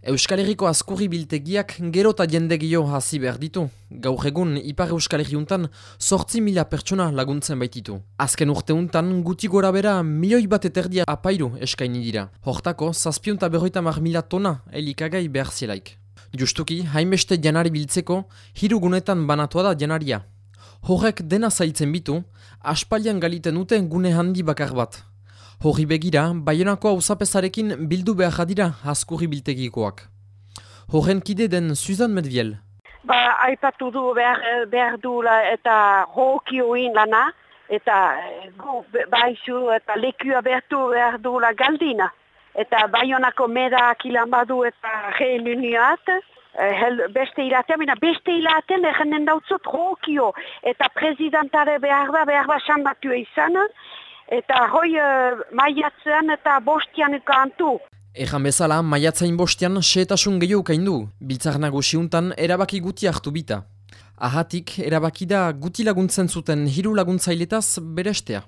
Euskal Herriko askurri biltegiak gero eta jende gehiago hasi behar ditu. Gaur egun, Ipar Euskal Herriuntan sortzi mila pertsona laguntzen baititu. Azken urteuntan, guti gora bera milioi bat eterdia apairu eskaini dira. Hortako, zazpiunta berroita mar mila tona elikagai behar zielaik. Justuki, hainbeste janari biltzeko, hiru gunetan banatua da janaria. Horrek dena zailtzen bitu, aspalian galiten dute gune handi bakar bat. Horri begira, Baionako auzapezarekin bildu behar jadira askurri biltegikoak. Horren kide den Suzan Medviel. Ba, aipatu du behar, behar dula eta hokioin lana, eta gu baizu eta lekua behartu behar dula galdina. Eta Baionako meda kilan badu eta reuniat, eh, beste ilatea, mina beste ilaten egenen dautzut hokio, eta prezidentare behar da, behar da sanbatu izan, eta hoi uh, maiatzean eta bostian kantu. Ejan bezala, maiatzain bostian seetasun gehiago kaindu, biltzar nagusiuntan erabaki guti hartu bita. Ahatik, erabaki da guti laguntzen zuten hiru laguntzailetaz berestea.